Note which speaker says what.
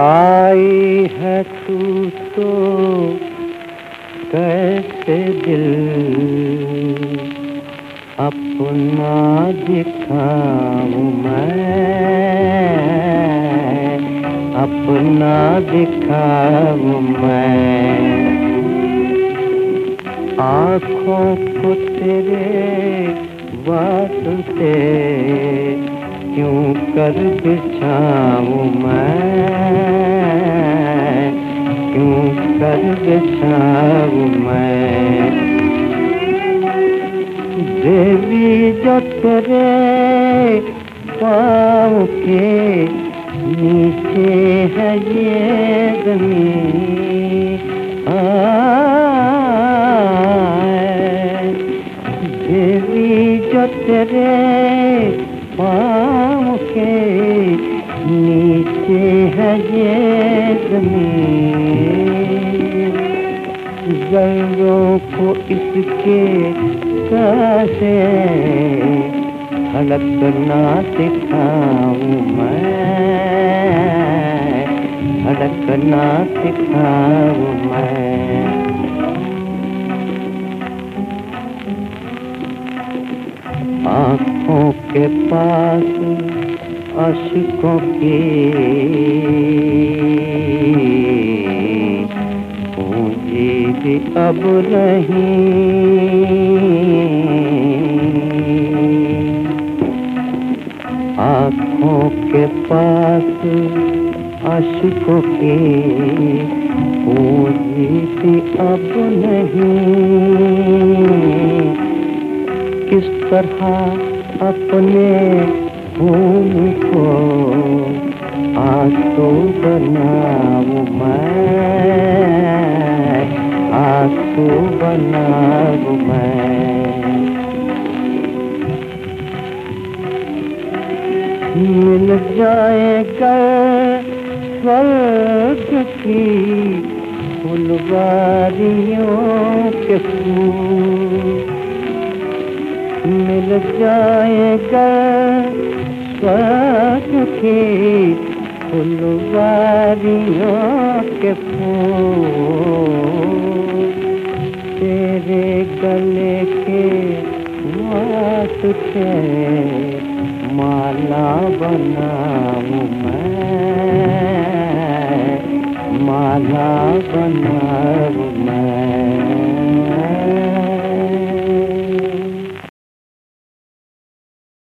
Speaker 1: आई है तू तो कैसे दिल? अपना दिखाऊँ मैं। अपना दिखाऊँ मैं। आँखों को तेरे वास्ते क्यों कर बिछाऊं मैं? क्यों कर बिछाऊं मैं? देवी जो तेरे पाँव के नीचे है ये ज़मीन तेरे पाँव के नीचे है ये ज़मीन जलों को इसके कैसे हड़कना सिखाऊं मैं। हड़कना सिखाऊं मैं। आँखों के पास अशकों की पूंजी भी अब नहीं। आँखों के पास अशकों की पूंजी भी अब नहीं। किस तरह अपने खून को आँसू बनाऊँ मैं। आँसू बनाऊँ मैं। मिल जाएगा स्वर्ग की फुलवारियों के फूल। मिल जाएगा। स्वर्ग की फुलवारियों के फूल। तेरे गले के वास्ते माला बनाऊँ मैं। माला बनाऊँ मैं